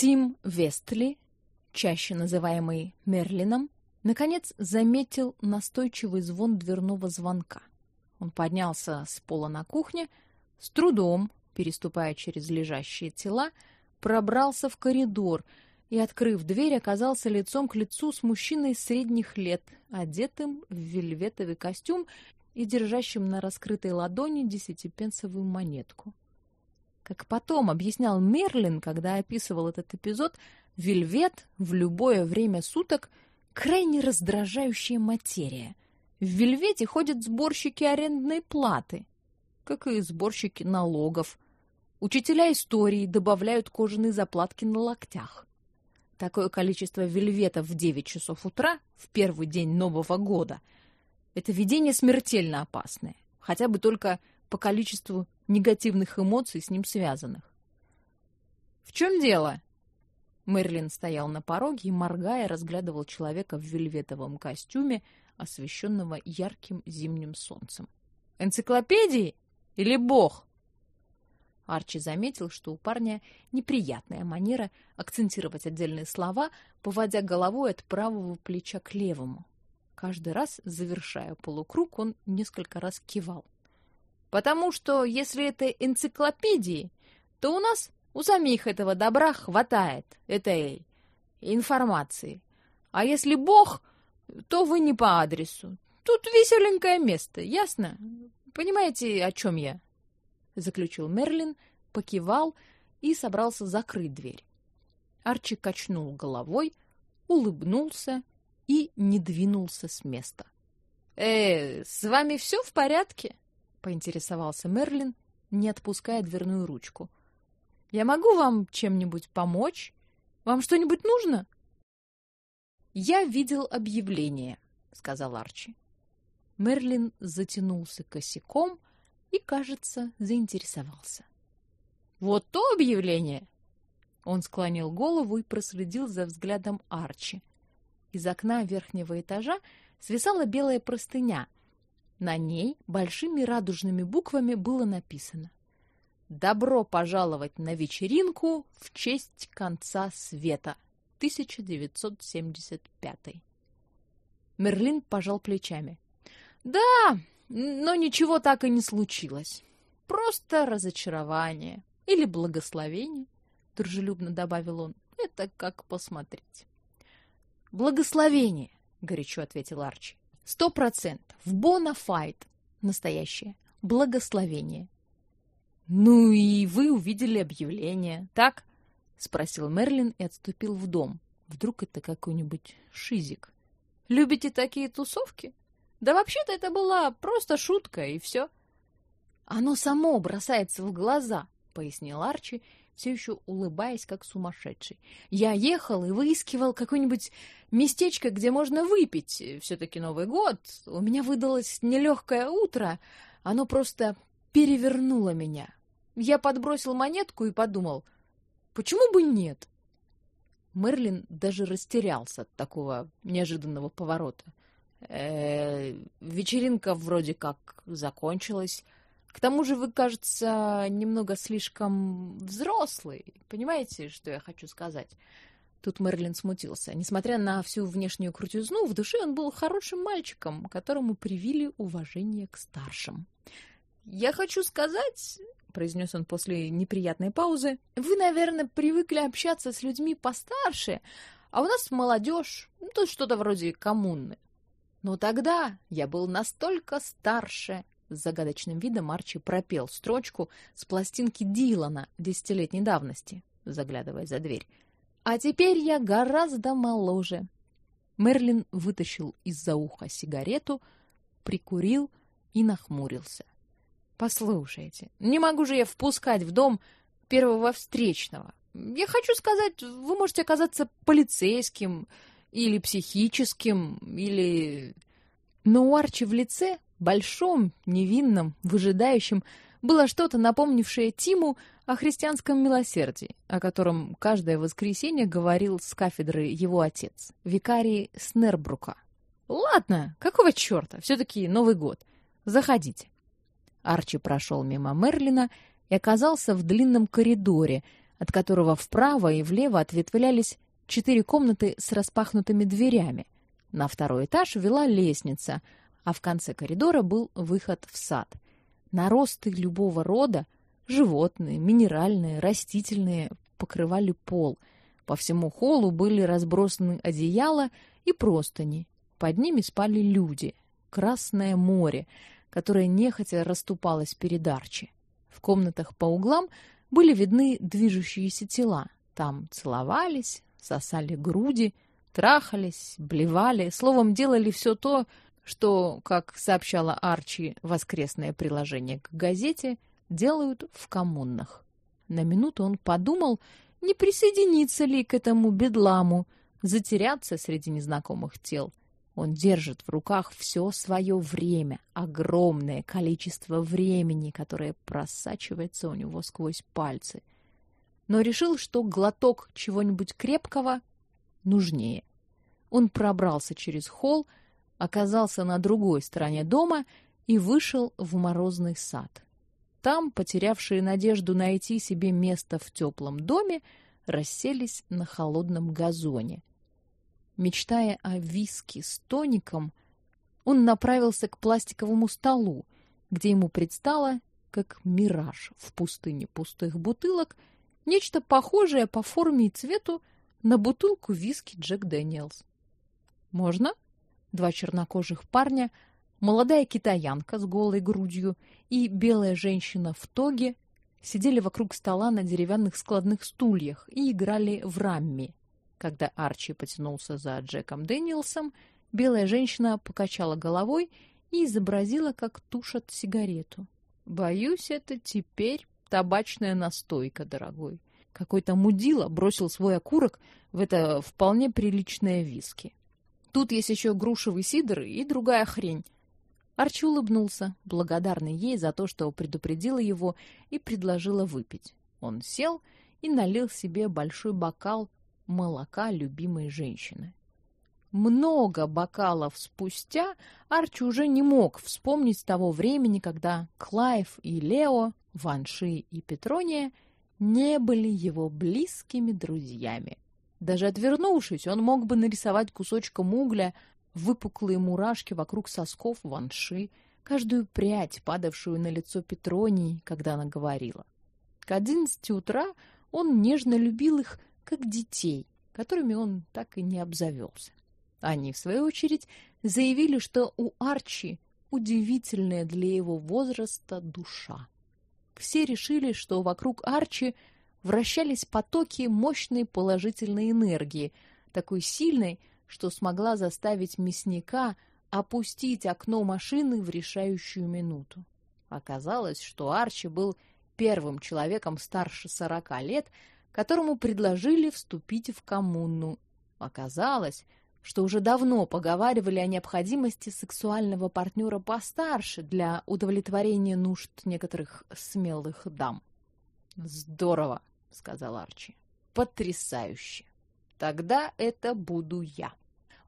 Тим Вестли, чаще называемый Мерлином, наконец заметил настойчивый звон дверного звонка. Он поднялся с пола на кухне, с трудом, переступая через лежащие тела, пробрался в коридор и, открыв дверь, оказался лицом к лицу с мужчиной средних лет, одетым в вельветовый костюм и держащим на раскрытой ладони десятипенсовую монетку. Как потом объяснял Мерлин, когда описывал этот эпизод, вельвет в любое время суток крайне раздражающая материя. В вельвете ходят сборщики арендной платы, как и сборщики налогов. Учителя истории добавляют кожаные заплатки на локтях. Такое количество вельвета в 9 часов утра в первый день Нового года – это видение смертельно опасное, хотя бы только по количеству негативных эмоций с ним связанных. «В чем дело?» Мерлин стоял на пороге и, моргая, разглядывал человека в вельветовом костюме, освещенного ярким зимним солнцем. «Энциклопедии? Или бог?» Арчи заметил, что у парня неприятная манера акцентировать отдельные слова, поводя головой от правого плеча к левому. Каждый раз, завершая полукруг, он несколько раз кивал. Потому что если это энциклопедии, то у нас у самих этого добра хватает, этой информации. А если Бог, то вы не по адресу. Тут веселенькое место, ясно? Понимаете, о чем я? Заключил Мерлин, покивал и собрался закрыть дверь. Арчи качнул головой, улыбнулся и не двинулся с места. «Э, с вами все в порядке?» Поинтересовался Мерлин, не отпуская дверную ручку. Я могу вам чем-нибудь помочь? Вам что-нибудь нужно? Я видел объявление, сказал Арчи. Мерлин затянулся косяком и, кажется, заинтересовался. Вот то объявление. Он склонил голову и проследил за взглядом Арчи. Из окна верхнего этажа свисала белая простыня, на ней большими радужными буквами было написано «Добро пожаловать на вечеринку в честь конца света, 1975». Мерлин пожал плечами. «Да, но ничего так и не случилось. Просто разочарование или благословение», — дружелюбно добавил он. «Это как посмотреть». «Благословение», — горячо ответил Арчи. Сто процентов. Бонафайд. Настоящее. Благословение. Ну и вы увидели объявление, так? Спросил Мерлин и отступил в дом. Вдруг это какой-нибудь шизик. Любите такие тусовки? Да вообще-то это была просто шутка, и все. Оно само бросается в глаза, пояснил Арчи все еще улыбаясь, как сумасшедший. Я ехал и выискивал какое-нибудь местечко, где можно выпить. Все-таки Новый год. У меня выдалось нелегкое утро. Оно просто перевернуло меня. Я подбросил монетку и подумал, почему бы нет? Мерлин даже растерялся от такого неожиданного поворота. Э -э, вечеринка вроде как закончилась. К тому же вы, кажется, немного слишком взрослый. Понимаете, что я хочу сказать? Тут Мерлин смутился. Несмотря на всю внешнюю крутизну, в душе он был хорошим мальчиком, которому привили уважение к старшим. «Я хочу сказать...» — произнес он после неприятной паузы. «Вы, наверное, привыкли общаться с людьми постарше, а у нас молодежь, ну, тут что-то вроде коммуны. Но тогда я был настолько старше, с загадочным видом Арчи пропел строчку с пластинки Дилана десятилетней давности, заглядывая за дверь. «А теперь я гораздо моложе». Мерлин вытащил из-за уха сигарету, прикурил и нахмурился. «Послушайте, не могу же я впускать в дом первого встречного. Я хочу сказать, вы можете оказаться полицейским или психическим, или...» Но у Арчи в лице большом, невинном, выжидающем, было что-то напомнившее Тиму о христианском милосердии, о котором каждое воскресенье говорил с кафедры его отец, викарий Снербрука. «Ладно, какого черта? Все-таки Новый год. Заходите». Арчи прошел мимо Мерлина и оказался в длинном коридоре, от которого вправо и влево ответвлялись четыре комнаты с распахнутыми дверями. На второй этаж вела лестница, а в конце коридора был выход в сад. Наросты любого рода, животные, минеральные, растительные, покрывали пол. По всему холлу были разбросаны одеяла и простыни. Под ними спали люди. Красное море, которое нехотя расступалось перед Арчи. В комнатах по углам были видны движущиеся тела. Там целовались, сосали груди, трахались, блевали, словом, делали все то, что, как сообщала Арчи воскресное приложение к газете, делают в коммунах. На минуту он подумал, не присоединиться ли к этому бедламу, затеряться среди незнакомых тел. Он держит в руках все свое время, огромное количество времени, которое просачивается у него сквозь пальцы. Но решил, что глоток чего-нибудь крепкого нужнее. Он пробрался через холл, оказался на другой стороне дома и вышел в морозный сад. Там, потерявшие надежду найти себе место в теплом доме, расселись на холодном газоне. Мечтая о виске с тоником, он направился к пластиковому столу, где ему предстало, как мираж в пустыне пустых бутылок, нечто похожее по форме и цвету на бутылку виски Джек Дэниелс. Можно? Два чернокожих парня, молодая китаянка с голой грудью и белая женщина в тоге сидели вокруг стола на деревянных складных стульях и играли в рамми. Когда Арчи потянулся за Джеком Дэниелсом, белая женщина покачала головой и изобразила, как тушат сигарету. Боюсь, это теперь табачная настойка, дорогой. Какой-то мудила бросил свой окурок в это вполне приличное виски. Тут есть еще грушевый сидр и другая хрень. Арчи улыбнулся, благодарный ей за то, что предупредила его и предложила выпить. Он сел и налил себе большой бокал молока любимой женщины. Много бокалов спустя Арчи уже не мог вспомнить того времени, когда Клайв и Лео, Ванши и Петрония не были его близкими друзьями. Даже отвернувшись, он мог бы нарисовать кусочком угля выпуклые мурашки вокруг сосков Ванши, каждую прядь, падавшую на лицо Петронии, когда она говорила. К одиннадцати утра он нежно любил их, как детей, которыми он так и не обзавелся. Они, в свою очередь, заявили, что у Арчи удивительная для его возраста душа. Все решили, что вокруг Арчи вращались потоки мощной положительной энергии, такой сильной, что смогла заставить мясника опустить окно машины в решающую минуту. Оказалось, что Арчи был первым человеком старше сорока лет, которому предложили вступить в коммуну. Оказалось, что уже давно поговаривали о необходимости сексуального партнера постарше для удовлетворения нужд некоторых смелых дам. Здорово, — сказал Арчи. «Потрясающе! Тогда это буду я!»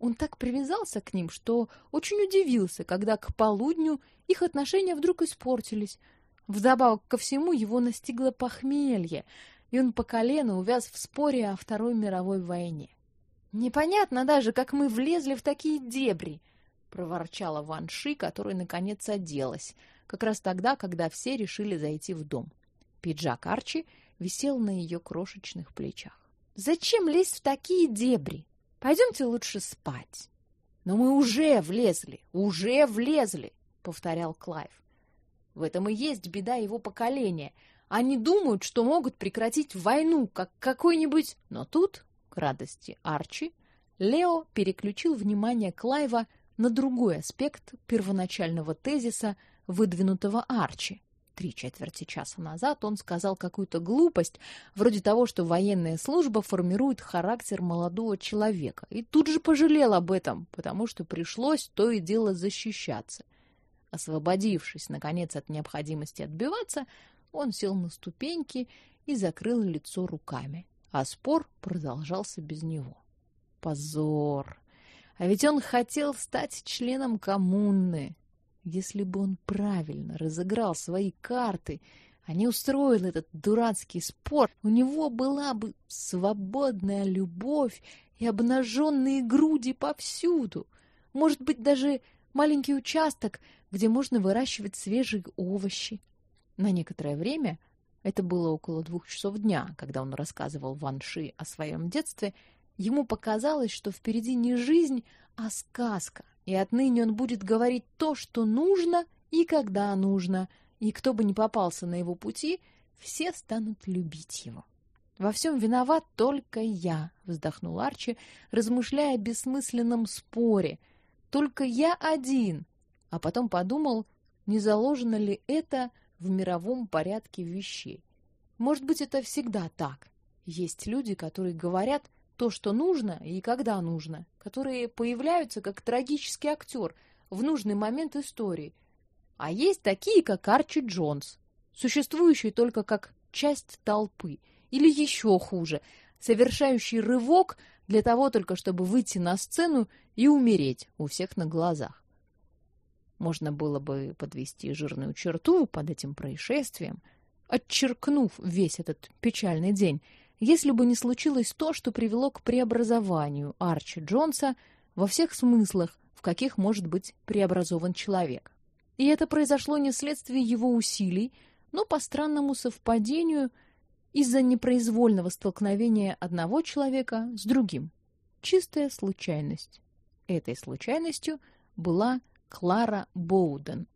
Он так привязался к ним, что очень удивился, когда к полудню их отношения вдруг испортились. Вдобавок ко всему его настигло похмелье, и он по колено увяз в споре о Второй мировой войне. «Непонятно даже, как мы влезли в такие дебри!» — проворчала Ван Ши, которая, наконец, оделась, как раз тогда, когда все решили зайти в дом. Пиджак Арчи висел на ее крошечных плечах. «Зачем лезть в такие дебри? Пойдемте лучше спать». «Но мы уже влезли, уже влезли», — повторял Клайв. В этом и есть беда его поколения. Они думают, что могут прекратить войну, как какой-нибудь... Но тут, к радости Арчи, Лео переключил внимание Клайва на другой аспект первоначального тезиса, выдвинутого Арчи. Три четверти часа назад он сказал какую-то глупость, вроде того, что военная служба формирует характер молодого человека, и тут же пожалел об этом, потому что пришлось то и дело защищаться. Освободившись, наконец, от необходимости отбиваться, он сел на ступеньки и закрыл лицо руками, а спор продолжался без него. Позор! А ведь он хотел стать членом коммуны. Если бы он правильно разыграл свои карты, они устроили этот дурацкий спор, у него была бы свободная любовь и обнаженные груди повсюду. Может быть, даже маленький участок, где можно выращивать свежие овощи. На некоторое время, это было около двух часов дня, когда он рассказывал Ванши о своем детстве, ему показалось, что впереди не жизнь, а сказка, и отныне он будет говорить то, что нужно и когда нужно, и кто бы ни попался на его пути, все станут любить его. Во всем виноват только я, вздохнул Арчи, размышляя о бессмысленном споре. Только я один. А потом подумал, не заложено ли это в мировом порядке вещей. Может быть, это всегда так. Есть люди, которые говорят то, что нужно и когда нужно, которые появляются как трагический актер в нужный момент истории. А есть такие, как Арчи Джонс, существующие только как часть толпы, или еще хуже, совершающий рывок для того только, чтобы выйти на сцену и умереть у всех на глазах. Можно было бы подвести жирную черту под этим происшествием, отчеркнув весь этот печальный день, если бы не случилось то, что привело к преобразованию Арчи Джонса во всех смыслах, в каких может быть преобразован человек. И это произошло не вследствие его усилий, но по странному совпадению из-за непроизвольного столкновения одного человека с другим. Чистая случайность. Этой случайностью была Клара Боуден.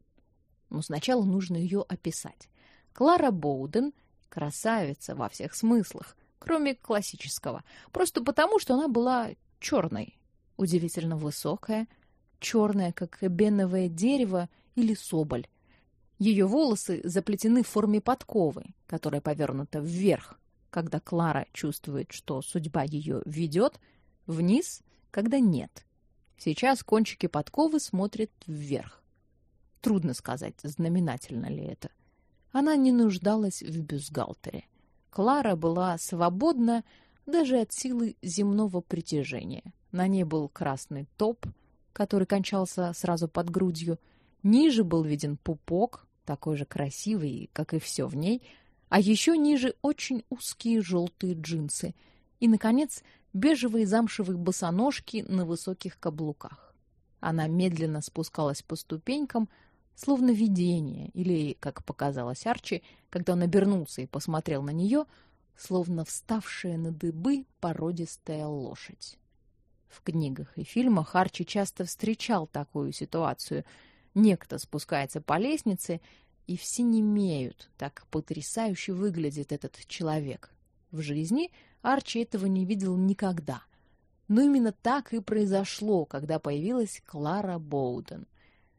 Но сначала нужно ее описать. Клара Боуден — красавица во всех смыслах, кроме классического, просто потому, что она была черной, удивительно высокая, черная, как эбеновое дерево или соболь. Ее волосы заплетены в форме подковы, которая повернута вверх, когда Клара чувствует, что судьба ее ведет, вниз, когда нет. Сейчас кончики подковы смотрят вверх. Трудно сказать, знаменательно ли это. Она не нуждалась в бюстгальтере. Клара была свободна даже от силы земного притяжения. На ней был красный топ, который кончался сразу под грудью. Ниже был виден пупок, такой же красивый, как и все в ней, а еще ниже очень узкие желтые джинсы. И наконец, бежевые замшевые босоножки на высоких каблуках. Она медленно спускалась по ступенькам, словно видение, или, как показалось Арчи, когда он обернулся и посмотрел на нее, словно вставшая на дыбы породистая лошадь. В книгах и фильмах Арчи часто встречал такую ситуацию. Некто спускается по лестнице, и все немеют, так потрясающе выглядит этот человек. В жизни Арчи этого не видел никогда. Но именно так и произошло, когда появилась Клара Боуден.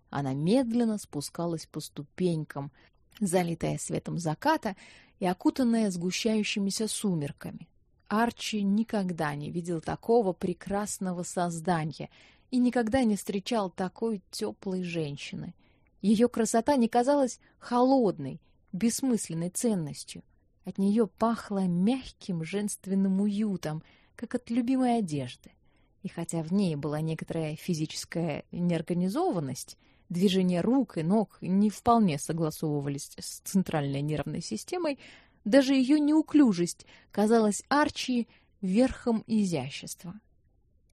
Она медленно спускалась по ступенькам, залитая светом заката и окутанная сгущающимися сумерками. Арчи никогда не видел такого прекрасного создания и никогда не встречал такой теплой женщины. Ее красота не казалась холодной, бессмысленной ценностью. От нее пахло мягким женственным уютом, как от любимой одежды. И хотя в ней была некоторая физическая неорганизованность, движения рук и ног не вполне согласовывались с центральной нервной системой, даже ее неуклюжесть казалась Арчи верхом изящества.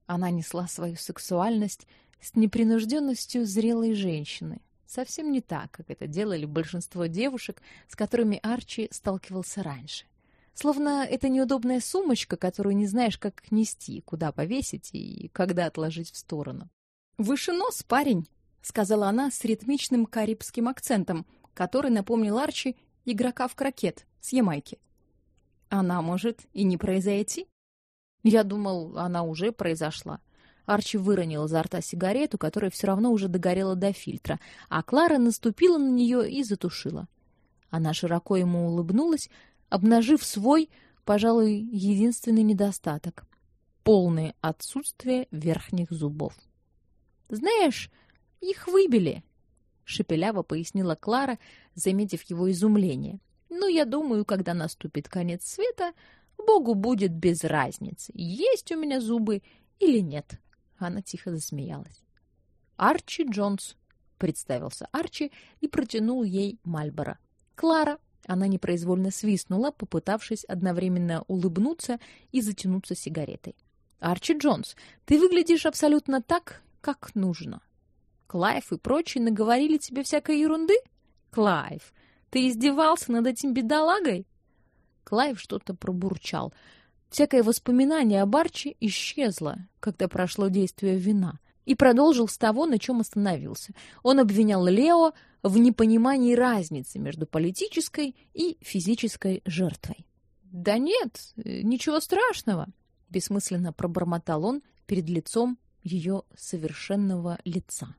Она несла свою сексуальность с непринужденностью зрелой женщины, совсем не так, как это делали большинство девушек, с которыми Арчи сталкивался раньше. Словно это неудобная сумочка, которую не знаешь, как нести, куда повесить и когда отложить в сторону. «Выше нос, парень!» — сказала она с ритмичным карибским акцентом, который напомнил Арчи игрока в крокет с Ямайки. «Она может и не произойти?» Я думал, она уже произошла. Арчи выронил изо рта сигарету, которая все равно уже догорела до фильтра, а Клара наступила на нее и затушила. Она широко ему улыбнулась, обнажив свой, пожалуй, единственный недостаток — полное отсутствие верхних зубов. «Знаешь, их выбили», — шепеляво пояснила Клара, заметив его изумление. «Ну, я думаю, когда наступит конец света, Богу будет без разницы, есть у меня зубы или нет». Она тихо засмеялась. «Арчи Джонс», — представился Арчи и протянул ей Мальборо. «Клара, Она непроизвольно свистнула, попытавшись одновременно улыбнуться и затянуться сигаретой. Арчи Джонс, ты выглядишь абсолютно так, как нужно. Клайв и прочие наговорили тебе всякой ерунды? Клайв, ты издевался над этим бедолагой? Клайв что-то пробурчал. Всякое воспоминание об Арчи исчезло, когда прошло действие вина, и продолжил с того, на чем остановился. Он обвинял Лео в непонимании разницы между политической и физической жертвой. «Да нет, ничего страшного», — бессмысленно пробормотал он перед лицом ее совершенного лица.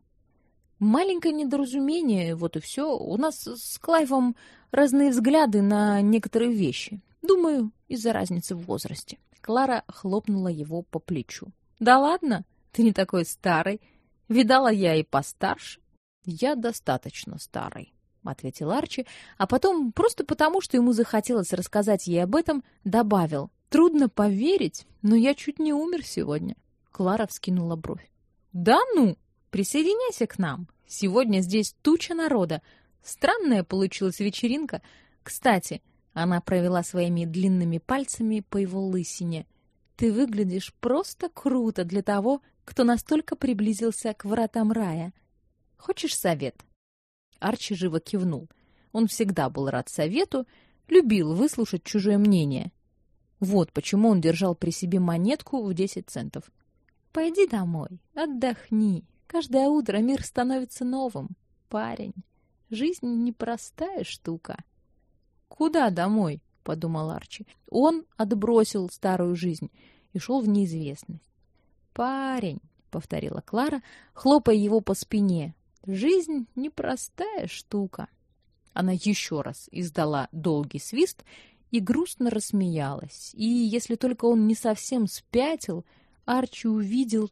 «Маленькое недоразумение, вот и все. У нас с Клайвом разные взгляды на некоторые вещи. Думаю, из-за разницы в возрасте». Клара хлопнула его по плечу. «Да ладно, ты не такой старый. Видала я и постарше. «Я достаточно старый», — ответил Арчи, а потом, просто потому, что ему захотелось рассказать ей об этом, добавил. «Трудно поверить, но я чуть не умер сегодня». Клара вскинула бровь. «Да ну! Присоединяйся к нам. Сегодня здесь туча народа. Странная получилась вечеринка. Кстати, она провела своими длинными пальцами по его лысине. Ты выглядишь просто круто для того, кто настолько приблизился к вратам рая. Хочешь совет?» Арчи живо кивнул. Он всегда был рад совету, любил выслушать чужое мнение. Вот почему он держал при себе монетку в десять центов. «Пойди домой, отдохни. Каждое утро мир становится новым. Парень, жизнь непростая штука». «Куда домой?» — подумал Арчи. Он отбросил старую жизнь и шел в неизвестность. «Парень», — повторила Клара, хлопая его по спине, Жизнь непростая штука. Она еще раз издала долгий свист и грустно рассмеялась. И если только он не совсем спятил, Арчи увидел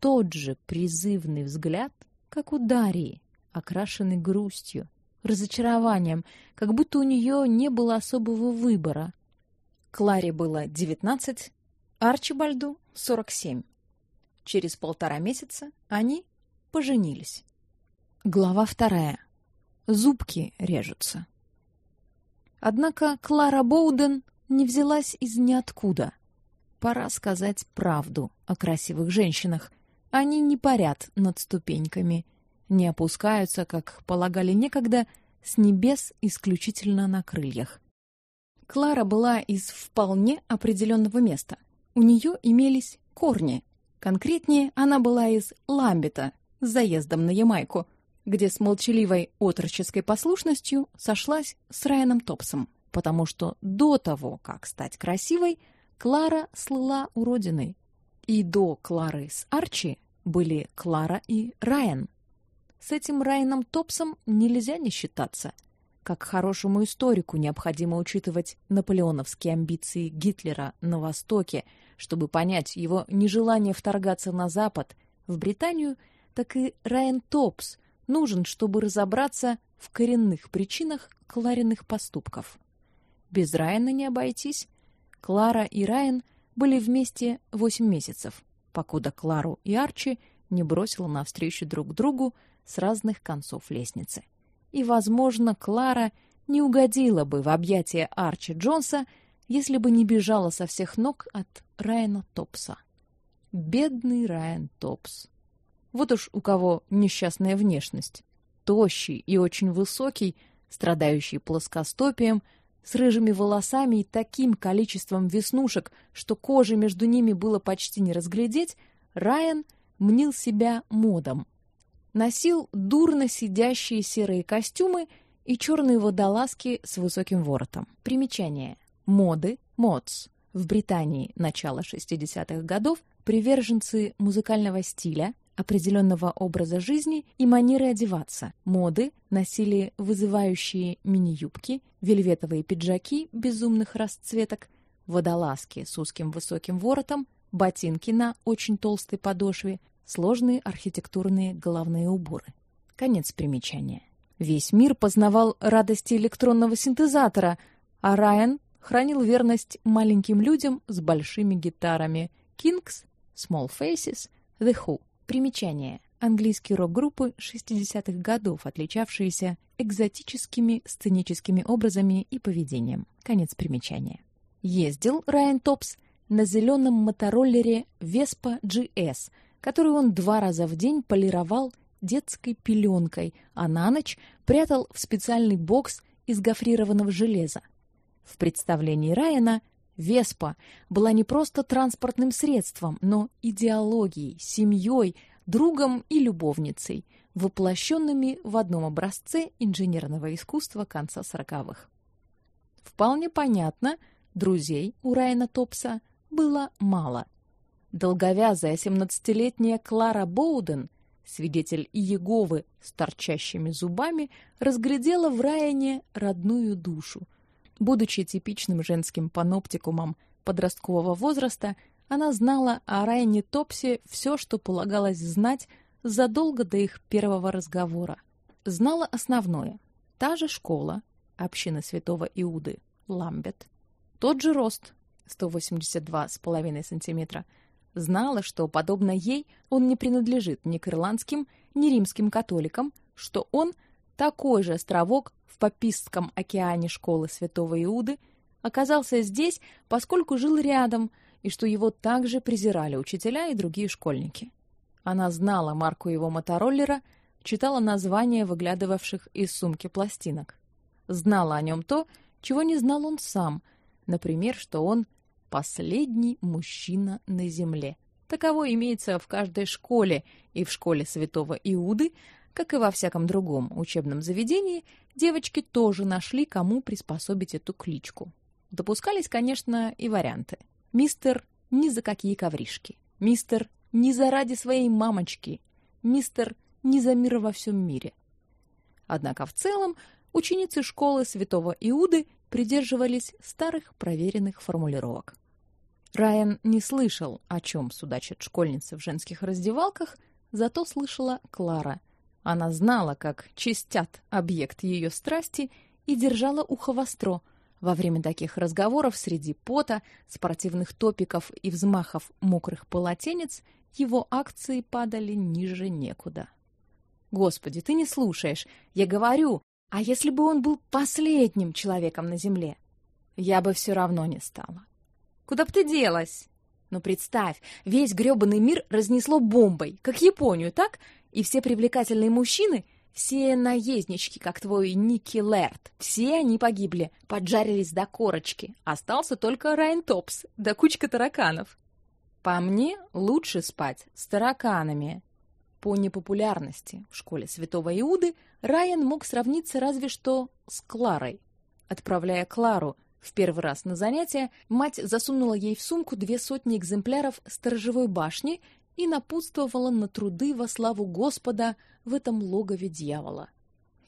тот же призывный взгляд, как у Дарьи, окрашенный грустью, разочарованием, как будто у нее не было особого выбора. Кларе было девятнадцать, Арчибальду — сорок семь. Через полтора месяца они поженились. Глава вторая. Зубки режутся. Однако Клара Боуден не взялась из ниоткуда. Пора сказать правду о красивых женщинах. Они не парят над ступеньками, не опускаются, как полагали некогда, с небес исключительно на крыльях. Клара была из вполне определенного места. У нее имелись корни. Конкретнее, она была из Ламбета с заездом на Ямайку – где с молчаливой отроческой послушностью сошлась с Райаном Топсом, потому что до того, как стать красивой, Клара слыла уродиной. И до Клары с Арчи были Клара и Райан. С этим Райаном Топсом нельзя не считаться. Как хорошему историку необходимо учитывать наполеоновские амбиции Гитлера на Востоке, чтобы понять его нежелание вторгаться на Запад, в Британию, так и Райан Топс – нужен, чтобы разобраться в коренных причинах Клариных поступков. Без Райана не обойтись. Клара и Райан были вместе восемь месяцев, покуда Клару и Арчи не бросила навстречу друг другу с разных концов лестницы. И, возможно, Клара не угодила бы в объятия Арчи Джонса, если бы не бежала со всех ног от Райана Топса. Бедный Райан Топс. Вот уж у кого несчастная внешность. Тощий и очень высокий, страдающий плоскостопием, с рыжими волосами и таким количеством веснушек, что кожи между ними было почти не разглядеть, Райан мнил себя модом. Носил дурно сидящие серые костюмы и черные водолазки с высоким воротом. Примечание. Моды, модс. В Британии начала 60-х годов приверженцы музыкального стиля, определенного образа жизни и манеры одеваться. Моды носили вызывающие мини-юбки, вельветовые пиджаки безумных расцветок, водолазки с узким высоким воротом, ботинки на очень толстой подошве, сложные архитектурные головные уборы. Конец примечания. Весь мир познавал радости электронного синтезатора, а Райан хранил верность маленьким людям с большими гитарами Kings, Small Faces, The Who. Примечание. английские рок-группы 60-х годов, отличавшиеся экзотическими сценическими образами и поведением. Конец примечания. Ездил Райан Топс на зеленом мотороллере Vespa GS, который он два раза в день полировал детской пеленкой, а на ночь прятал в специальный бокс из гофрированного железа. В представлении Райана Веспа была не просто транспортным средством, но идеологией, семьей, другом и любовницей, воплощенными в одном образце инженерного искусства конца сороковых. Вполне понятно, друзей у Райана Топса было мало. Долговязая семнадцатилетняя Клара Боуден, свидетель Иеговы с торчащими зубами, разглядела в Райане родную душу. Будучи типичным женским паноптикумом подросткового возраста, она знала о Райане Топсе все, что полагалось знать задолго до их первого разговора. Знала основное: та же школа, община Святого Иуды, Ламбет, тот же рост, 182,5 сантиметра. Знала, что подобно ей он не принадлежит ни к ирландским, ни римским католикам, что он такой же островок в папистском океане школы Святого Иуды, оказался здесь, поскольку жил рядом, и что его также презирали учителя и другие школьники. Она знала марку его мотороллера, читала названия выглядывавших из сумки пластинок. Знала о нем то, чего не знал он сам, например, что он последний мужчина на земле. Таково имеется в каждой школе, и в школе Святого Иуды, как и во всяком другом учебном заведении, девочки тоже нашли, кому приспособить эту кличку. Допускались, конечно, и варианты. Мистер ни за какие ковришки. Мистер ни за ради своей мамочки. Мистер ни за мир во всем мире. Однако в целом ученицы школы Святого Иуды придерживались старых проверенных формулировок. Райан не слышал, о чем судачат школьницы в женских раздевалках, зато слышала Клара. Она знала, как чистят объект ее страсти и держала ухо востро — во время таких разговоров среди пота, спортивных топиков и взмахов мокрых полотенец его акции падали ниже некуда. Господи, ты не слушаешь. Я говорю, а если бы он был последним человеком на земле? Я бы все равно не стала. Куда б ты делась? Ну представь, весь грёбаный мир разнесло бомбой, как Японию, так? И все привлекательные мужчины все наезднички, как твой Ники Лерт, все они погибли, поджарились до корочки. Остался только Райан Топс, да кучка тараканов. По мне, лучше спать с тараканами. По непопулярности в школе Святого Иуды Райан мог сравниться разве что с Кларой. Отправляя Клару в первый раз на занятия, мать засунула ей в сумку две сотни экземпляров сторожевой башни и напутствовала на труды во славу Господа в этом логове дьявола.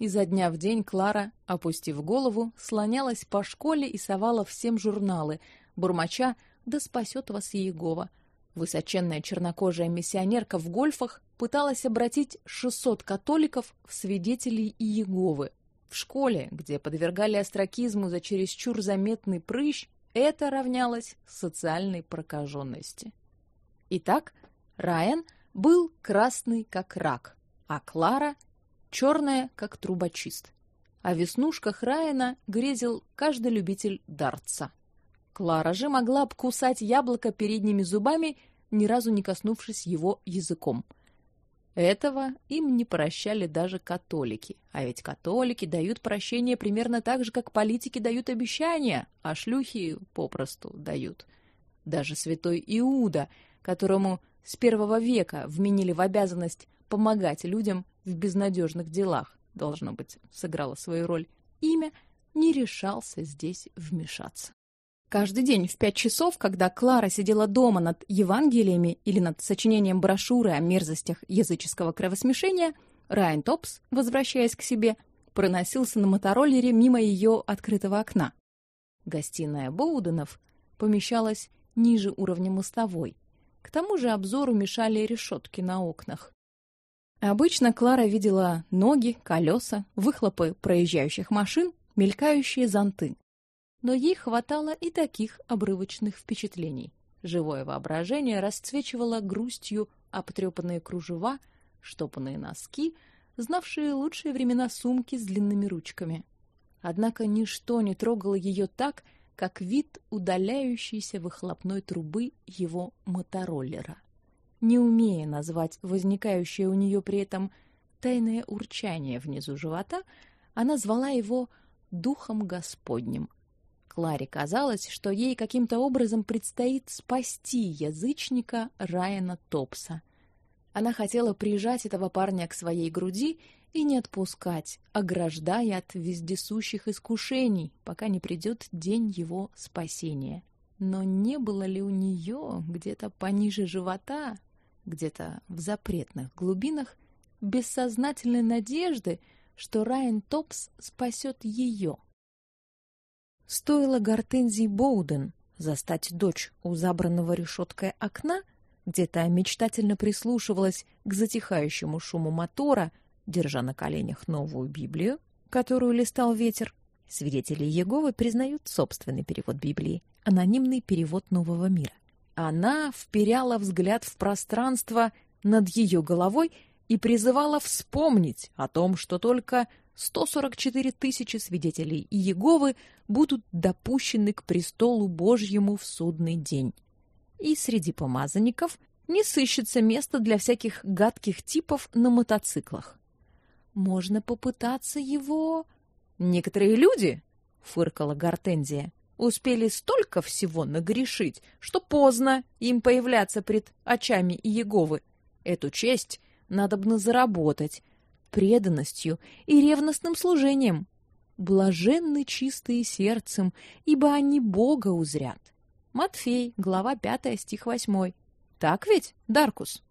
Изо дня в день Клара, опустив голову, слонялась по школе и совала всем журналы, бормоча «Да спасет вас Иегова!». Высоченная чернокожая миссионерка в гольфах пыталась обратить 600 католиков в свидетелей Иеговы. В школе, где подвергали остракизму за чересчур заметный прыщ, это равнялось социальной прокаженности. Итак, Райан был красный, как рак, а Клара — черная, как трубочист. О веснушках Райана грезил каждый любитель дартса. Клара же могла обкусать яблоко передними зубами, ни разу не коснувшись его языком. Этого им не прощали даже католики. А ведь католики дают прощение примерно так же, как политики дают обещания, а шлюхи попросту дают. Даже святой Иуда, которому с первого века вменили в обязанность помогать людям в безнадежных делах, должно быть, сыграло свою роль, имя не решался здесь вмешаться. Каждый день в пять часов, когда Клара сидела дома над Евангелиями или над сочинением брошюры о мерзостях языческого кровосмешения, Райан Топс, возвращаясь к себе, проносился на мотороллере мимо ее открытого окна. Гостиная Боуденов помещалась ниже уровня мостовой, к тому же обзору мешали решетки на окнах. Обычно Клара видела ноги, колеса, выхлопы проезжающих машин, мелькающие зонты. Но ей хватало и таких обрывочных впечатлений. Живое воображение расцвечивало грустью обтрепанные кружева, штопанные носки, знавшие лучшие времена сумки с длинными ручками. Однако ничто не трогало ее так, как вид удаляющейся выхлопной трубы его мотороллера. Не умея назвать возникающее у нее при этом тайное урчание внизу живота, она звала его духом Господним. Кларе казалось, что ей каким-то образом предстоит спасти язычника Райана Топса. Она хотела прижать этого парня к своей груди и не отпускать, ограждая от вездесущих искушений, пока не придет день его спасения. Но не было ли у нее где-то пониже живота, где-то в запретных глубинах, бессознательной надежды, что Райан Топс спасет ее? Стоило Гортензии Боуден застать дочь у забранного решеткой окна, где-то мечтательно прислушивалась к затихающему шуму мотора, держа на коленях новую Библию, которую листал ветер. Свидетели Иеговы признают собственный перевод Библии, анонимный перевод Нового мира. Она вперяла взгляд в пространство над ее головой и призывала вспомнить о том, что только 144 тысячи свидетелей Иеговы будут допущены к престолу Божьему в судный день. И среди помазанников не сыщется места для всяких гадких типов на мотоциклах. Можно попытаться его... Некоторые люди, фыркала Гортензия, успели столько всего нагрешить, что поздно им появляться пред очами Иеговы. Эту честь надобно заработать преданностью и ревностным служением. Блаженны чистые сердцем, ибо они Бога узрят. Матфей, глава 5, стих 8. Так ведь, Даркус?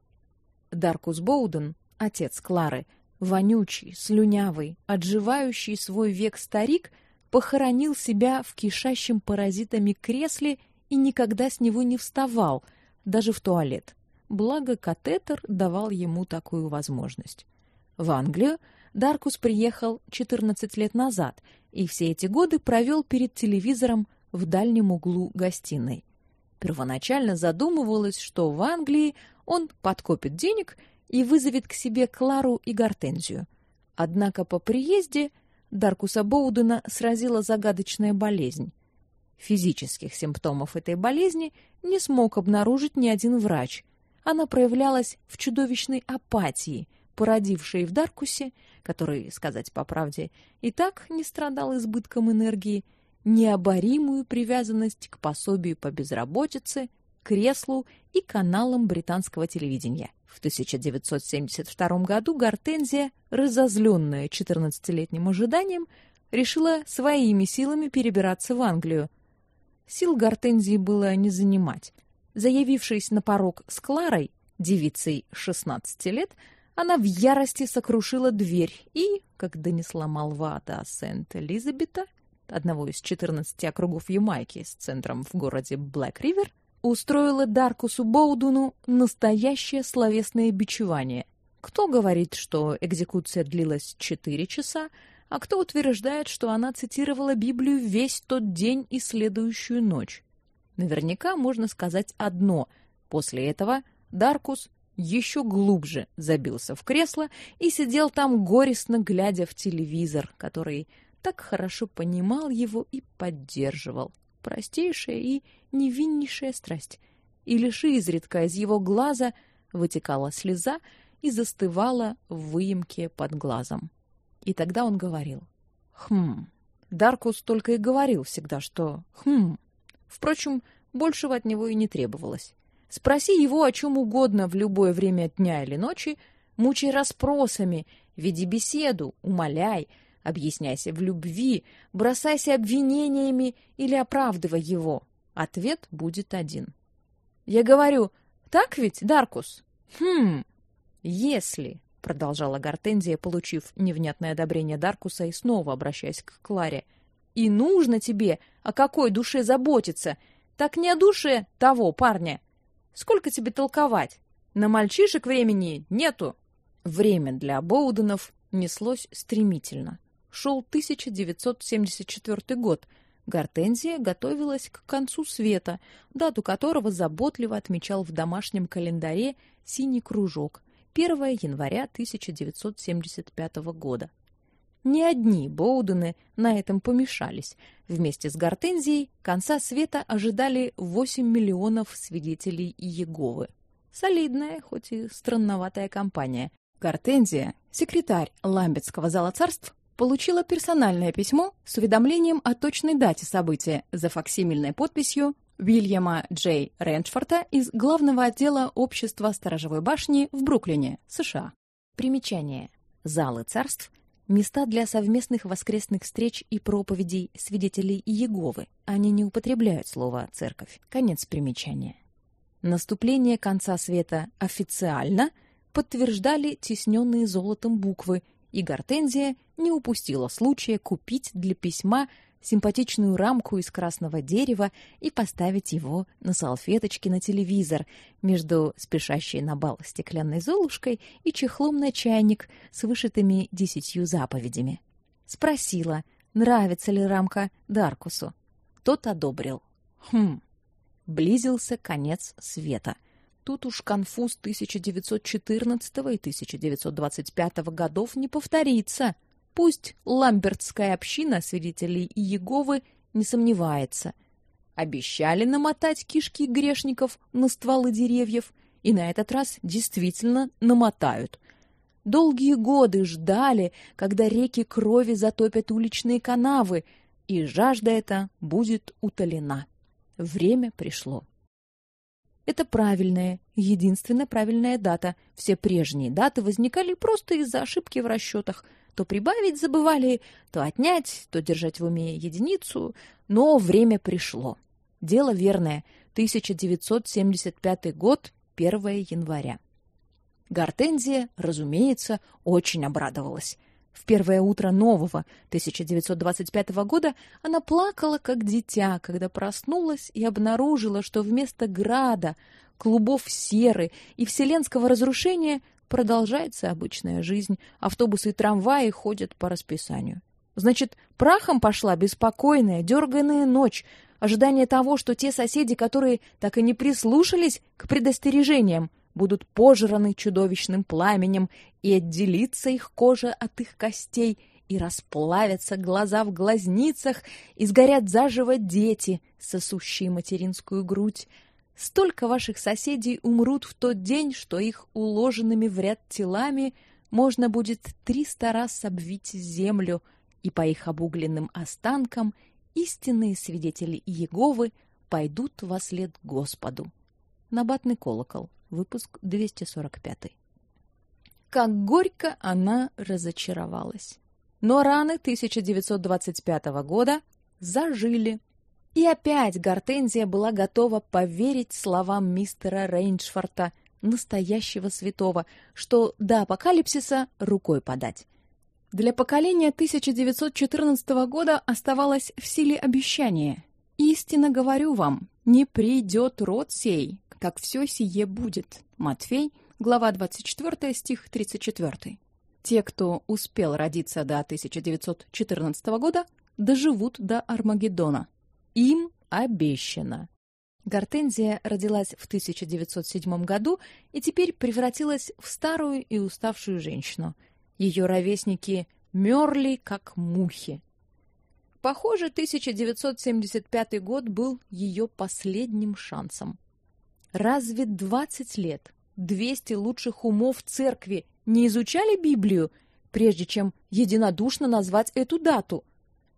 Даркус Боуден, отец Клары, вонючий, слюнявый, отживающий свой век старик, похоронил себя в кишащем паразитами кресле и никогда с него не вставал, даже в туалет. Благо катетер давал ему такую возможность. В Англию Даркус приехал 14 лет назад и все эти годы провел перед телевизором в дальнем углу гостиной. Первоначально задумывалось, что в Англии он подкопит денег и вызовет к себе Клару и Гортензию. Однако по приезде Даркуса Боудена сразила загадочная болезнь. Физических симптомов этой болезни не смог обнаружить ни один врач. Она проявлялась в чудовищной апатии, породившей в Даркусе, который, сказать по правде, и так не страдал избытком энергии, необоримую привязанность к пособию по безработице, креслу и каналам британского телевидения. В 1972 году Гортензия, разозленная 14-летним ожиданием, решила своими силами перебираться в Англию. Сил Гортензии было не занимать. Заявившись на порог с Кларой, девицей 16 лет, она в ярости сокрушила дверь и, как донесла молва до Сент-Элизабета, одного из 14 округов Ямайки с центром в городе Блэк-Ривер, устроила Даркусу Боудуну настоящее словесное бичевание. Кто говорит, что экзекуция длилась четыре часа, а кто утверждает, что она цитировала Библию весь тот день и следующую ночь. Наверняка можно сказать одно: после этого Даркус еще глубже забился в кресло и сидел там горестно глядя в телевизор, который так хорошо понимал его и поддерживал. Простейшая и невиннейшая страсть. И лишь изредка из его глаза вытекала слеза и застывала в выемке под глазом. И тогда он говорил: "Хм". Даркус только и говорил всегда, что "хм". Впрочем, большего от него и не требовалось. Спроси его о чем угодно в любое время дня или ночи, мучай расспросами, веди беседу, умоляй, объясняйся в любви, бросайся обвинениями или оправдывай его. Ответ будет один. Я говорю: "Так ведь, Даркус?" Хм. Если, продолжала Гортензия, получив невнятное одобрение Даркуса и снова обращаясь к Кларе, и нужно тебе о какой душе заботиться, так не о душе того парня. Сколько тебе толковать? На мальчишек времени нету. Время для Боуденов неслось стремительно. Шел 1974 год. Гортензия готовилась к концу света, дату которого заботливо отмечал в домашнем календаре синий кружок, 1 января 1975 года. Не одни Боудены на этом помешались. Вместе с Гортензией конца света ожидали 8 миллионов свидетелей Иеговы. Солидная, хоть и странноватая компания. Гортензия, секретарь Ламбетского зала царств, получила персональное письмо с уведомлением о точной дате события за факсимильной подписью Уильяма Джей Ренчфорта из главного отдела общества Сторожевой башни в Бруклине, США. Примечание. Залы царств места для совместных воскресных встреч и проповедей свидетелей Иеговы. Они не употребляют слово церковь. Конец примечания. Наступление конца света официально подтверждали тисненные золотом буквы, и Гортензия не упустила случая купить для письма симпатичную рамку из красного дерева и поставить его на салфеточке на телевизор между спешащей на бал стеклянной золушкой и чехлом на чайник с вышитыми десятью заповедями. Спросила, нравится ли рамка Даркусу. Тот одобрил. Хм. Близился конец света. Тут уж конфуз 1914 и 1925 годов не повторится. Пусть ламбертская община свидетелей Иеговы не сомневается. Обещали намотать кишки грешников на стволы деревьев, и на этот раз действительно намотают. Долгие годы ждали, когда реки крови затопят уличные канавы, и жажда эта будет утолена. Время пришло. Это правильная, единственная правильная дата. Все прежние даты возникали просто из-за ошибки в расчетах – то прибавить забывали, то отнять, то держать в уме единицу, но время пришло. Дело верное. 1975 год, 1 января. Гортензия, разумеется, очень обрадовалась. В первое утро нового 1925 года она плакала как дитя, когда проснулась и обнаружила, что вместо града, клубов серы и вселенского разрушения Продолжается обычная жизнь, автобусы и трамваи ходят по расписанию. Значит, прахом пошла беспокойная, дерганая ночь, ожидание того, что те соседи, которые так и не прислушались к предостережениям, будут пожраны чудовищным пламенем, и отделится их кожа от их костей, и расплавятся глаза в глазницах, и сгорят заживо дети, сосущие материнскую грудь. Столько ваших соседей умрут в тот день, что их уложенными в ряд телами можно будет триста раз обвить землю, и по их обугленным останкам истинные свидетели Иеговы пойдут во след Господу. Набатный колокол. Выпуск 245. Как горько она разочаровалась. Но раны 1925 года зажили. И опять Гортензия была готова поверить словам мистера Рейнджфорта, настоящего святого, что до апокалипсиса рукой подать. Для поколения 1914 года оставалось в силе обещание. Истинно говорю вам, не придет род сей, как все сие будет. Матфей, глава 24, стих 34. Те, кто успел родиться до 1914 года, доживут до Армагеддона. Им обещано. Гортензия родилась в 1907 году и теперь превратилась в старую и уставшую женщину. Ее ровесники мерли как мухи. Похоже, 1975 год был ее последним шансом. Разве 20 лет 200 лучших умов церкви не изучали Библию, прежде чем единодушно назвать эту дату?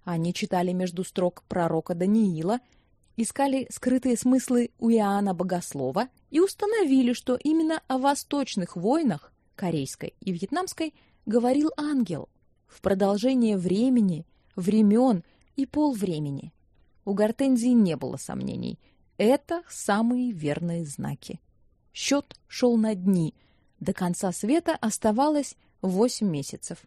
Они читали между строк пророка Даниила, искали скрытые смыслы у Иоанна Богослова и установили, что именно о восточных войнах, корейской и вьетнамской, говорил ангел в продолжение времени, времен и полвремени. У Гортензии не было сомнений. Это самые верные знаки. Счет шел на дни. До конца света оставалось восемь месяцев.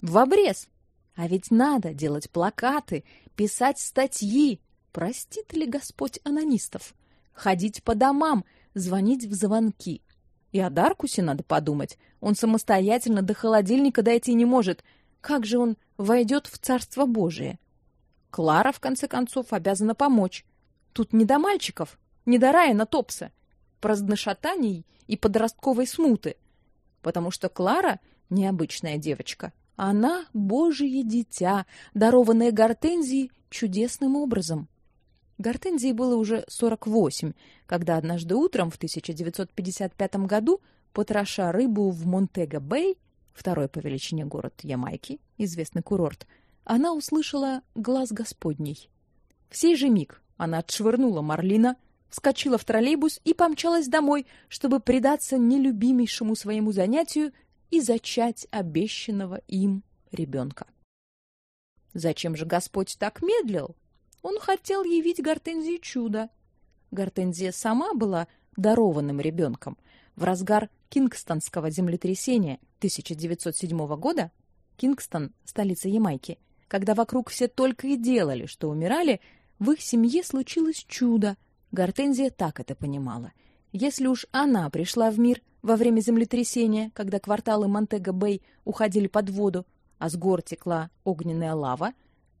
В обрез а ведь надо делать плакаты, писать статьи. Простит ли Господь анонистов? Ходить по домам, звонить в звонки. И о Даркусе надо подумать. Он самостоятельно до холодильника дойти не может. Как же он войдет в Царство Божие? Клара, в конце концов, обязана помочь. Тут не до мальчиков, не до Райана Топса, праздношатаний и подростковой смуты. потому что Клара необычная девочка. Она божье дитя, дарованное Гортензии чудесным образом. Гортензии было уже 48, когда однажды утром в 1955 году, потроша рыбу в Монтего-Бэй, второй по величине город Ямайки, известный курорт, она услышала глаз Господний. В сей же миг она отшвырнула Марлина, вскочила в троллейбус и помчалась домой, чтобы предаться нелюбимейшему своему занятию и зачать обещанного им ребенка. Зачем же Господь так медлил? Он хотел явить Гортензии чудо. Гортензия сама была дарованным ребенком. В разгар Кингстонского землетрясения 1907 года, Кингстон столица Ямайки, когда вокруг все только и делали, что умирали, в их семье случилось чудо. Гортензия так это понимала. Если уж она пришла в мир во время землетрясения, когда кварталы Монтего-Бэй уходили под воду, а с гор текла огненная лава,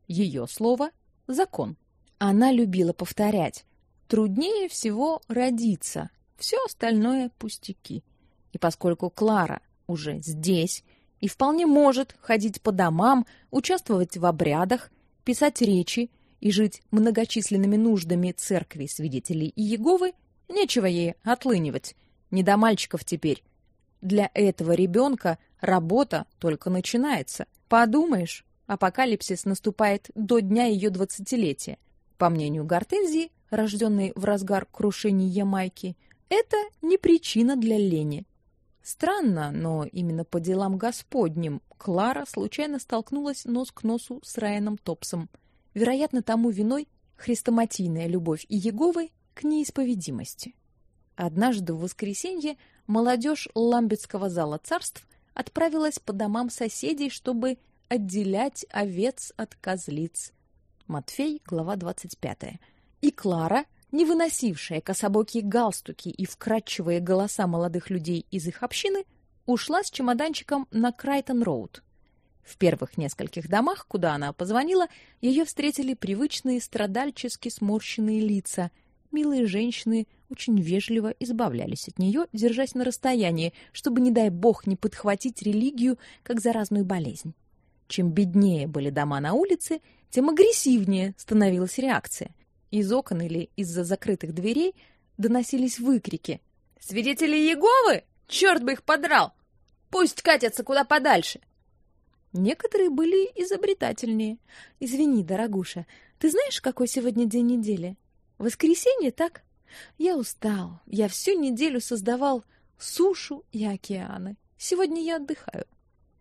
ее слово закон. Она любила повторять: труднее всего родиться, все остальное пустяки. И поскольку Клара уже здесь и вполне может ходить по домам, участвовать в обрядах, писать речи и жить многочисленными нуждами церкви свидетелей Иеговы, нечего ей отлынивать. Не до мальчиков теперь. Для этого ребенка работа только начинается. Подумаешь, апокалипсис наступает до дня ее двадцатилетия. По мнению Гортензии, рожденной в разгар крушения Ямайки, это не причина для лени. Странно, но именно по делам Господним Клара случайно столкнулась нос к носу с Райаном Топсом. Вероятно, тому виной хрестоматийная любовь Иеговы к неисповедимости. Однажды в воскресенье молодежь Ламбетского зала царств отправилась по домам соседей, чтобы отделять овец от козлиц. Матфей, глава 25. И Клара, не выносившая кособокие галстуки и вкрадчивые голоса молодых людей из их общины, ушла с чемоданчиком на Крайтон-роуд. В первых нескольких домах, куда она позвонила, ее встретили привычные страдальчески сморщенные лица. Милые женщины очень вежливо избавлялись от нее, держась на расстоянии, чтобы не дай бог не подхватить религию как заразную болезнь. Чем беднее были дома на улице, тем агрессивнее становилась реакция. Из окон или из-за закрытых дверей доносились выкрики: "Свидетели Иеговы? Черт бы их подрал! Пусть катятся куда подальше!" Некоторые были изобретательнее. Извини, дорогуша, ты знаешь, какой сегодня день недели? Воскресенье, так? Я устал. Я всю неделю создавал сушу и океаны. Сегодня я отдыхаю.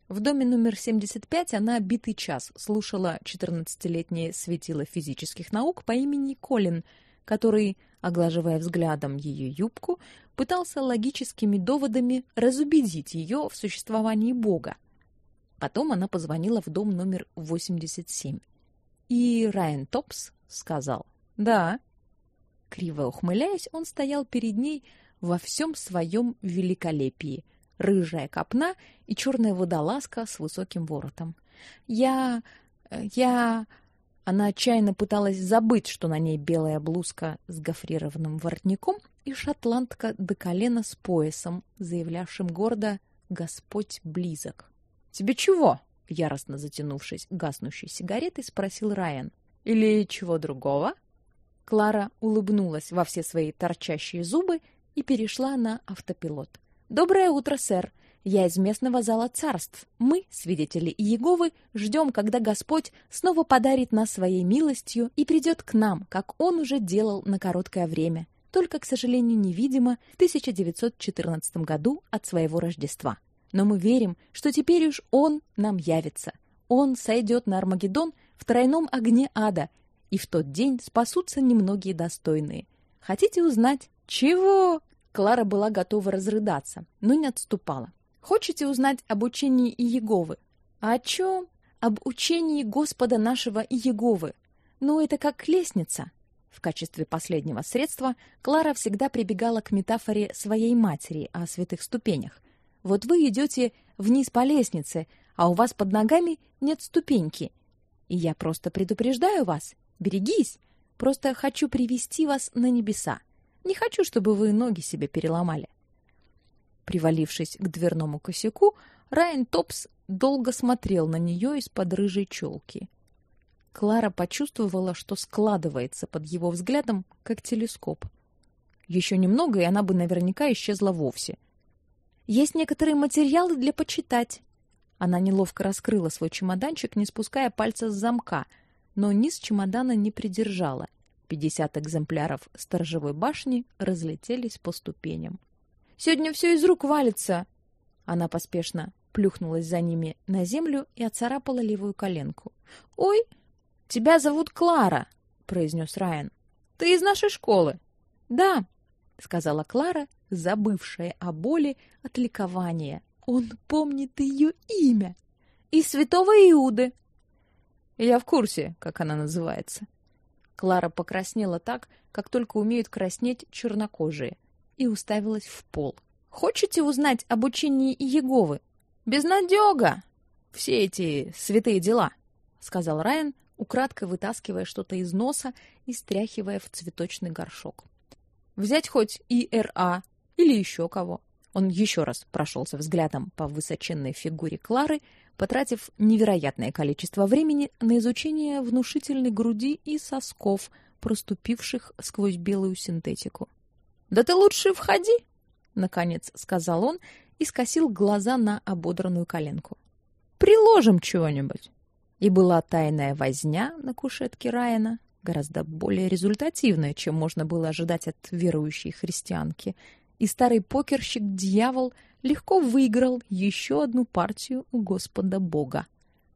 В доме номер 75 она битый час слушала 14-летнее светило физических наук по имени Колин, который, оглаживая взглядом ее юбку, пытался логическими доводами разубедить ее в существовании Бога. Потом она позвонила в дом номер 87. И Райан Топс сказал: "Да". Криво ухмыляясь, он стоял перед ней во всем своем великолепии. Рыжая копна и черная водолазка с высоким воротом. "Я я она отчаянно пыталась забыть, что на ней белая блузка с гофрированным воротником и шотландка до колена с поясом, заявлявшим гордо «Господь близок». Тебе чего? яростно затянувшись гаснущей сигаретой, спросил Райан. Или чего другого? Клара улыбнулась во все свои торчащие зубы и перешла на автопилот. Доброе утро, сэр. Я из местного зала царств. Мы, свидетели Иеговы, ждем, когда Господь снова подарит нас своей милостью и придет к нам, как он уже делал на короткое время, только, к сожалению, невидимо в 1914 году от своего Рождества но мы верим, что теперь уж он нам явится. Он сойдет на Армагеддон в тройном огне ада, и в тот день спасутся немногие достойные. Хотите узнать, чего? Клара была готова разрыдаться, но не отступала. Хочете узнать об учении Иеговы? А о чем? Об учении Господа нашего Иеговы. Ну, это как лестница. В качестве последнего средства Клара всегда прибегала к метафоре своей матери о святых ступенях, вот вы идете вниз по лестнице, а у вас под ногами нет ступеньки. И я просто предупреждаю вас: берегись. Просто хочу привести вас на небеса. Не хочу, чтобы вы ноги себе переломали. Привалившись к дверному косяку, Райан Топс долго смотрел на нее из-под рыжей челки. Клара почувствовала, что складывается под его взглядом, как телескоп. Еще немного, и она бы наверняка исчезла вовсе. Есть некоторые материалы для почитать. Она неловко раскрыла свой чемоданчик, не спуская пальца с замка, но низ чемодана не придержала. Пятьдесят экземпляров сторожевой башни разлетелись по ступеням. Сегодня все из рук валится. Она поспешно плюхнулась за ними на землю и оцарапала левую коленку. Ой, тебя зовут Клара, произнес Райан. Ты из нашей школы? Да, сказала Клара, забывшая о боли от ликования. Он помнит ее имя. И святого Иуды. Я в курсе, как она называется. Клара покраснела так, как только умеют краснеть чернокожие, и уставилась в пол. Хочете узнать об учении Иеговы? Безнадега! Все эти святые дела, сказал Райан, украдкой вытаскивая что-то из носа и стряхивая в цветочный горшок. Взять хоть ИРА или еще кого. Он еще раз прошелся взглядом по высоченной фигуре Клары, потратив невероятное количество времени на изучение внушительной груди и сосков, проступивших сквозь белую синтетику. "Да ты лучше входи", наконец сказал он и скосил глаза на ободранную коленку. "Приложим чего-нибудь". И была тайная возня на кушетке Райана, гораздо более результативная, чем можно было ожидать от верующей христианки, и старый покерщик-дьявол легко выиграл еще одну партию у Господа Бога.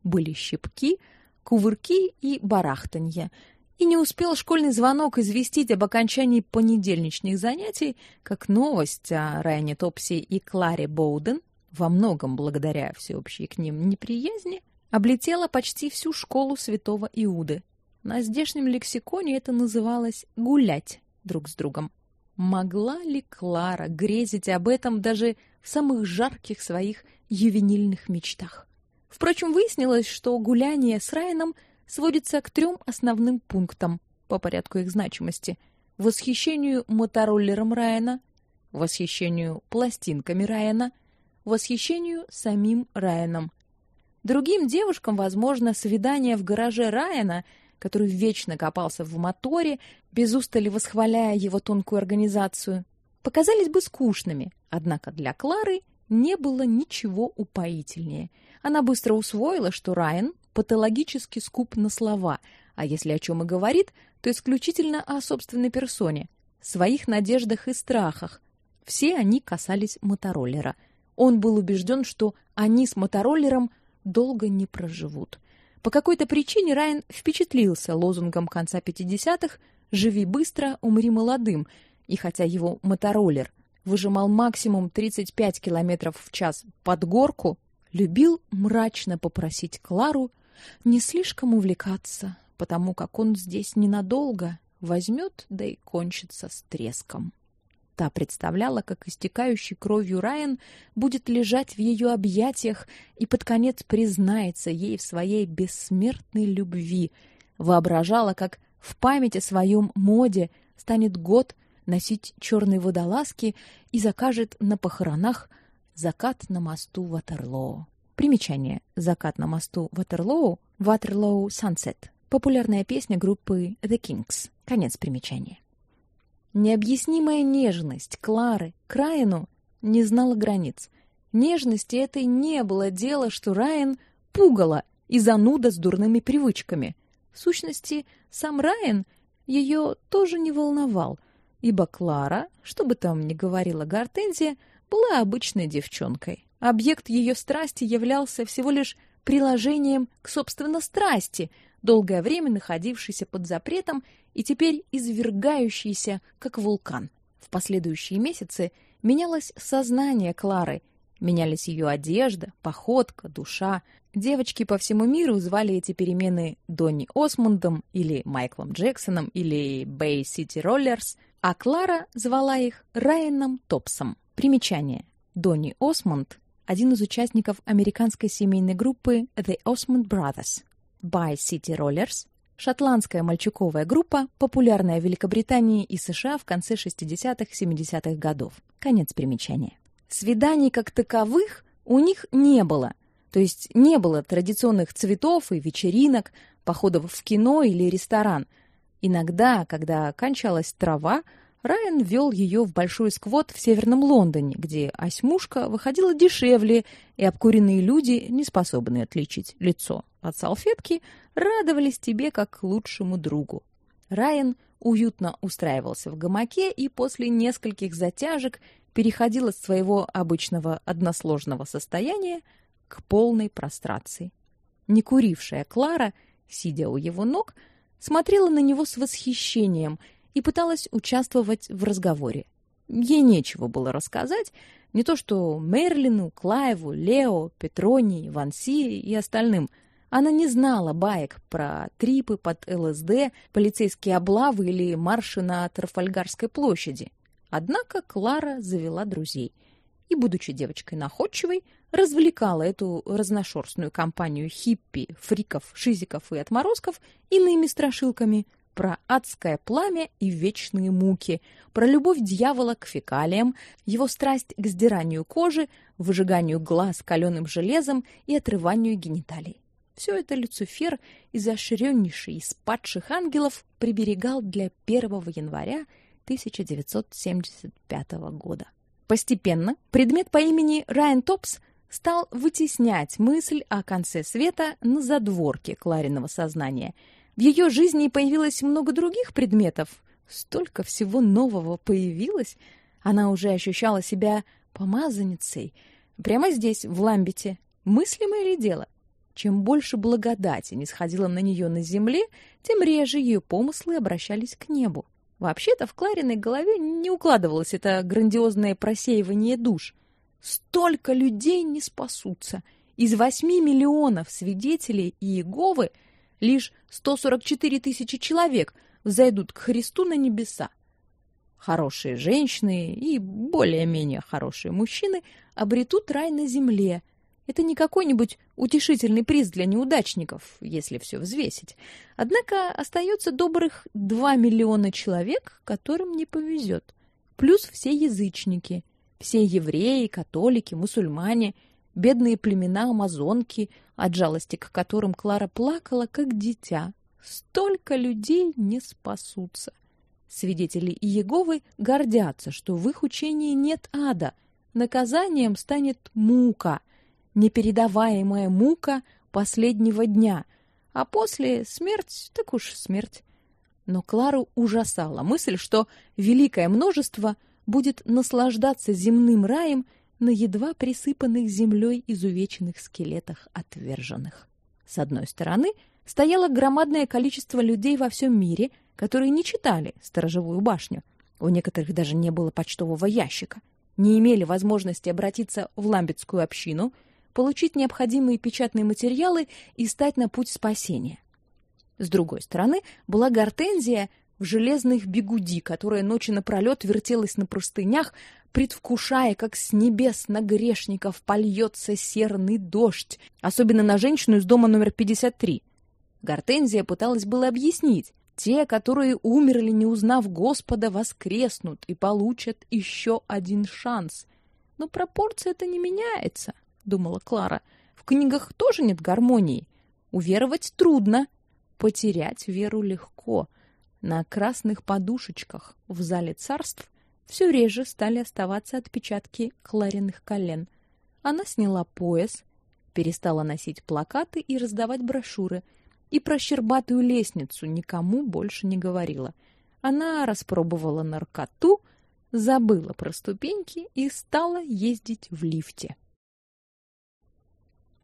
Были щипки, кувырки и барахтанье, и не успел школьный звонок известить об окончании понедельничных занятий, как новость о Райане Топси и Кларе Боуден, во многом благодаря всеобщей к ним неприязни, облетела почти всю школу Святого Иуды. На здешнем лексиконе это называлось гулять друг с другом. Могла ли Клара грезить об этом даже в самых жарких своих ювенильных мечтах? Впрочем, выяснилось, что гуляние с Райаном сводится к трем основным пунктам по порядку их значимости: восхищению мотороллером Райана, восхищению пластинками Райана, восхищению самим Райаном. Другим девушкам, возможно, свидание в гараже Райана, который вечно копался в моторе, без устали восхваляя его тонкую организацию, показались бы скучными. Однако для Клары не было ничего упоительнее. Она быстро усвоила, что Райан патологически скуп на слова, а если о чем и говорит, то исключительно о собственной персоне, своих надеждах и страхах. Все они касались мотороллера. Он был убежден, что они с мотороллером долго не проживут. По какой-то причине Райан впечатлился лозунгом конца 50-х «Живи быстро, умри молодым», и хотя его мотороллер выжимал максимум 35 км в час под горку, любил мрачно попросить Клару не слишком увлекаться, потому как он здесь ненадолго возьмет, да и кончится с треском. Та представляла, как истекающий кровью Райан будет лежать в ее объятиях и под конец признается ей в своей бессмертной любви, воображала, как в памяти своем моде станет год носить черные водолазки и закажет на похоронах закат на мосту Ватерлоо. Примечание. Закат на мосту Ватерлоу, Waterloo Sunset. Популярная песня группы The Kings. Конец примечания. Необъяснимая нежность Клары к Райану не знала границ. Нежности этой не было дела, что Райан пугало и зануда с дурными привычками. В сущности, сам Райан ее тоже не волновал, ибо Клара, что бы там ни говорила Гортензия, была обычной девчонкой. Объект ее страсти являлся всего лишь приложением к собственной страсти, долгое время находившейся под запретом и теперь извергающейся, как вулкан. В последующие месяцы менялось сознание Клары, менялись ее одежда, походка, душа. Девочки по всему миру звали эти перемены Донни Осмондом или Майклом Джексоном или Bay City Rollers, а Клара звала их Райаном Топсом. Примечание. Донни Осмонд один из участников американской семейной группы The Osmond Brothers. By City Rollers шотландская мальчуковая группа, популярная в Великобритании и США в конце 60-70-х годов. Конец примечания. Свиданий как таковых у них не было. То есть не было традиционных цветов и вечеринок, походов в кино или ресторан. Иногда, когда кончалась трава, Райан вел ее в большой сквот в северном Лондоне, где осьмушка выходила дешевле, и обкуренные люди, не способные отличить лицо от салфетки, радовались тебе как лучшему другу. Райан уютно устраивался в гамаке и после нескольких затяжек переходил от своего обычного односложного состояния к полной прострации. Некурившая Клара, сидя у его ног, смотрела на него с восхищением – и пыталась участвовать в разговоре. Ей нечего было рассказать, не то что Мерлину, Клаеву, Лео, Петрони, Ванси и остальным. Она не знала баек про трипы под ЛСД, полицейские облавы или марши на Трафальгарской площади. Однако Клара завела друзей и, будучи девочкой находчивой, развлекала эту разношерстную компанию хиппи, фриков, шизиков и отморозков иными страшилками – про адское пламя и вечные муки, про любовь дьявола к фекалиям, его страсть к сдиранию кожи, выжиганию глаз каленым железом и отрыванию гениталий. Все это Люцифер, изощреннейший из падших ангелов, приберегал для 1 января 1975 года. Постепенно предмет по имени Райан Топс стал вытеснять мысль о конце света на задворке Клариного сознания – в ее жизни появилось много других предметов. Столько всего нового появилось. Она уже ощущала себя помазанницей. Прямо здесь, в Ламбете. Мыслимое ли дело? Чем больше благодати не сходило на нее на земле, тем реже ее помыслы обращались к небу. Вообще-то в Клариной голове не укладывалось это грандиозное просеивание душ. Столько людей не спасутся. Из восьми миллионов свидетелей Иеговы – лишь 144 тысячи человек взойдут к Христу на небеса. Хорошие женщины и более-менее хорошие мужчины обретут рай на земле. Это не какой-нибудь утешительный приз для неудачников, если все взвесить. Однако остается добрых 2 миллиона человек, которым не повезет. Плюс все язычники, все евреи, католики, мусульмане – бедные племена амазонки, от жалости к которым Клара плакала как дитя. Столько людей не спасутся. Свидетели Иеговы гордятся, что в их учении нет ада. Наказанием станет мука, непередаваемая мука последнего дня, а после смерть, так уж смерть. Но Клару ужасала мысль, что великое множество будет наслаждаться земным раем на едва присыпанных землей изувеченных скелетах отверженных. С одной стороны, стояло громадное количество людей во всем мире, которые не читали «Сторожевую башню». У некоторых даже не было почтового ящика, не имели возможности обратиться в ламбетскую общину, получить необходимые печатные материалы и стать на путь спасения. С другой стороны, была Гортензия в железных бигуди, которая ночи напролет вертелась на простынях, предвкушая, как с небес на грешников польется серный дождь, особенно на женщину из дома номер 53. Гортензия пыталась было объяснить. Те, которые умерли, не узнав Господа, воскреснут и получат еще один шанс. Но пропорция это не меняется, думала Клара. В книгах тоже нет гармонии. Уверовать трудно, потерять веру легко. На красных подушечках в зале царств все реже стали оставаться отпечатки Клариных колен. Она сняла пояс, перестала носить плакаты и раздавать брошюры, и про щербатую лестницу никому больше не говорила. Она распробовала наркоту, забыла про ступеньки и стала ездить в лифте.